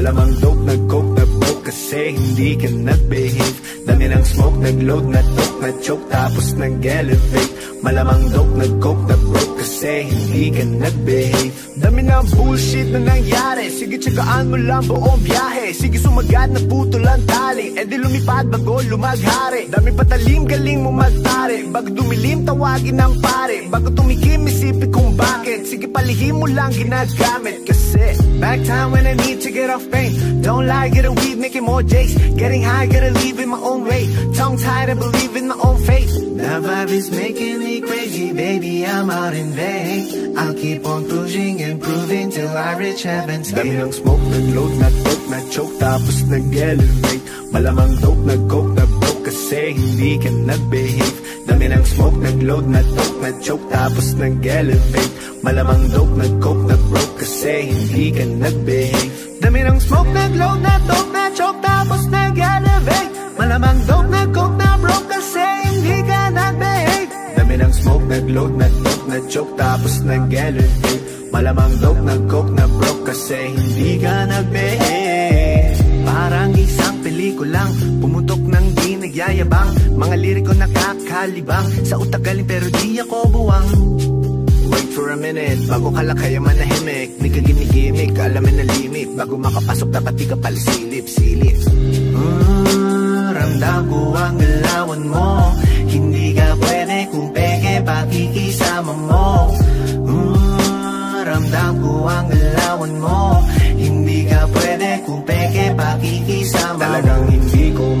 Malamang dope, nag-coke, nag-broke Kasi hindi ka nag-behave. Dami ng smoke, nag-load, nag-talk, nag-choke Tapos nag-elevate. Malamang dope, nag-coke, nag-broke Kasi hindi ka nag-behave. Dami ng bullshit na nangyari. Sige, tsagaan mo lang buong biyahe. Sige, sumagad na puto lang tali. E di lumipad bago lumaghari. Dami patalim, galing mo magtari. Bago dumilim, tawagin ng pare. Bago tumikim, isipin kung bakit. Sige, palihim mo lang ginagamit. Kasi Back time when I need to get off pain. Don't lie, get a weed, making more jakes Getting high, gotta leave in my own way. Tongue tied, I believe in my own faith. The vibe is making me crazy Baby, I'm out in vain. I'll keep on pushing and proving Till I reach heaven's gate. Dami ng smoke, nag-load, nag-dope, nag-choke Tapos nag-elevate. Malamang dope, nag-coke, nag-broke Kasi hindi ka nag-behave. Dami ng smoke, nag-load, nag-dope, nag-choke Tapos nag-elevate. Malamang dope, nag-coke, nag-broke Kasi hindi ka nag-behave. Dami ng smoke, nag-load, nag-dope, nag-choke Tapos nag-elevate. Malamang dope, nag-coke, nag-broke nag-load, nag-dope, nag-choke Tapos nag-elevate Malamang dope, nag-coke, nag-broke Kasi hindi ka nag-behave. Parang isang pelikulang Pumutok ng di nagyayabang. Mga liriko nakakalibang Sa utak galing pero di ako buwang. Wait for a minute, bago ka lang kaya manahimik. Di ka ginigimik, alamin na limit. Bago makapasok dapat di ka palisilip, silip mm, Ramdam ko ang galawan mo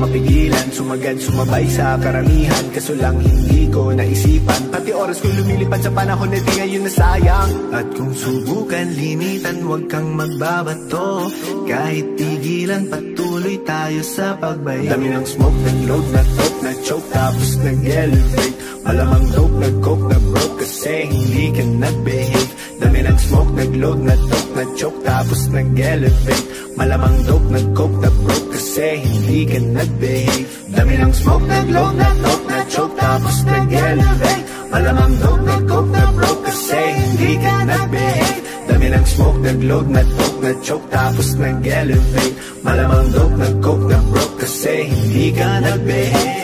mapigilan Sumagad, sumabay sa karamihan. Kaso lang hindi ko naisipan. Pati oras ko lumilipad sa panahon na di ngayon nasayang. At kung subukan limitan Huwag kang magbabato. Kahit tigilan patuloy tayo sa pagbayo Dami ng smoke, nag-load, nag-talk, nag-choke Tapos nag-elevate. Malamang dope, nag-coke, nag-broke Kasi hindi ka nag-behave Dami ng smoke, nag-load, nag-talk, nag-choke Tapos nag-elevate. Malamang dope, nag-coke, nag-broke Kasi hindi ka nag-behave. Dami ng smoke, nag-load, nag-talk, nag-choke Tapos nag-elevate. Malamang dope, nag-coke, nag-broke Kasi hindi ka nag-behave. Dami ng smoke, nag-load, nag-talk, nag-choke Tapos nag-elevate. Malamang dope, nag-coke, nag-broke Kasi hindi ka nag-behave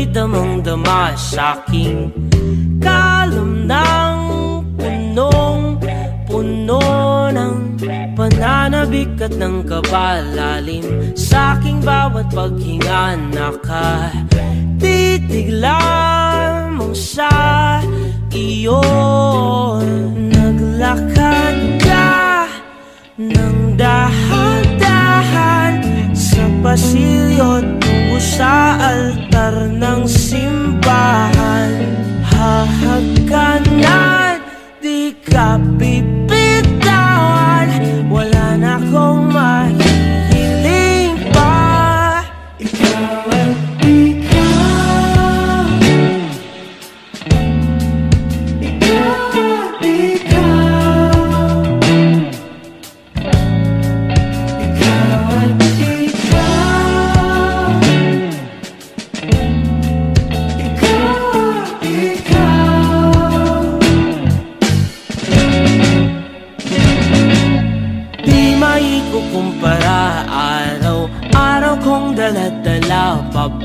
Abay damang-dama sa'king kalam ng punong-puno ng pananabik at ng kabalalim. Sa'king bawat paghinga nakatitig lamang sa iyo Naglakad ka ng dahan-dahan sa pasilyo tungo sa altar ng simbahan. Hahagkanan, di ka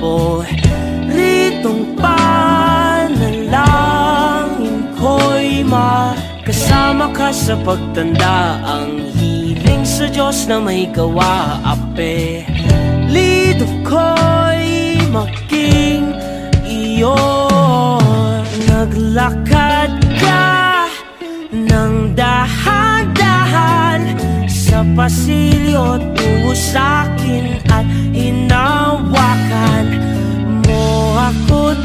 daladala pa po Ritong panalangin ko'y makasama ka sa pagtanda. Ang hiling sa Diyos na may gawa ape. Lido ko'y maging iyo Naglakad pasilyo tungo sa'kin at hinawakan mo ako't